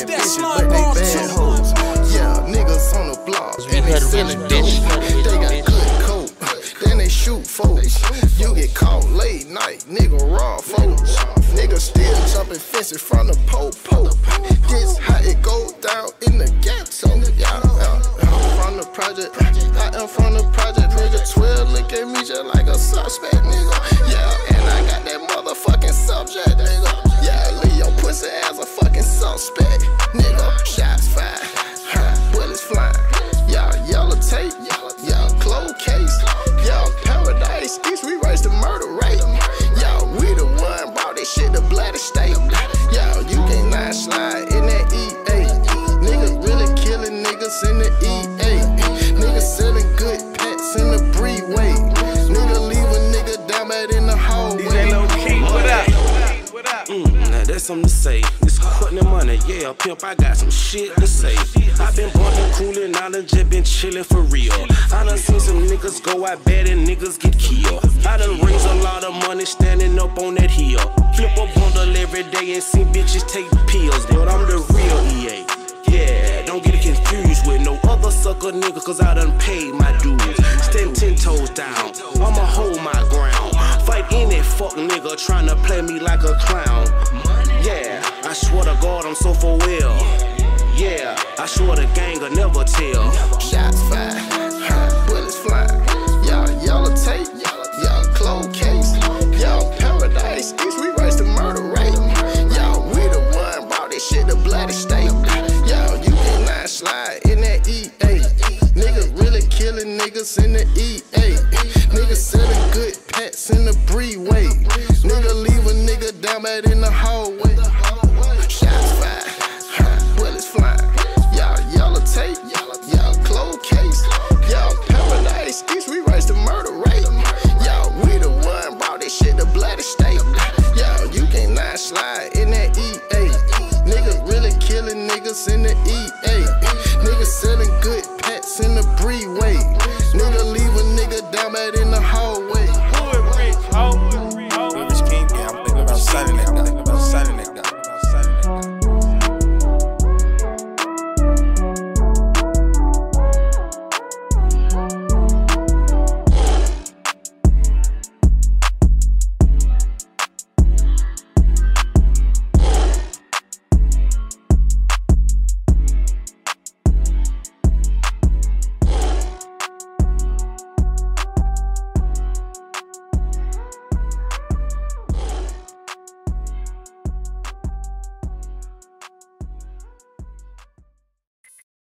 Bitch, that's my bomb too. Yeah, niggas on the block. And they selling dope. They got good coke. Then they shoot folks. You get caught late night, nigga raw folks. Nigga still jumping fences from the po po. This how it go down in the ghetto. Yeah, I'm from the project. I am from the project, nigga. Twill look at me just like a suspect, nigga. Yeah. That's something to say. It's Courtney money, yeah, pimp. I got some shit to say. I been bumping, I done just been chillin' for real. I done seen some niggas go out bad and niggas get killed. I done raised a lot of money standing up on that hill. Flip a bundle every day and see bitches take pills, but I'm the real EA. Yeah, don't get it confused with no other sucker nigga, cause I done paid my dues. Stand ten toes down, I'ma hold my ground. Fight any fuck nigga tryna play me like a clown. I'm so for real. Yeah, I swear the gang will never tell. Shots fired, huh, bullets flying. Y'all yellow tape, y'all closed case, y'all paradise east. We raised the murder rate. Y'all we the one brought this shit to bloody state. Y'all you can line slide in that EA. Niggas really killing niggas in the EA. Niggas selling good pets in the freeway. Nigga leave a nigga down bad in the hallway. Slide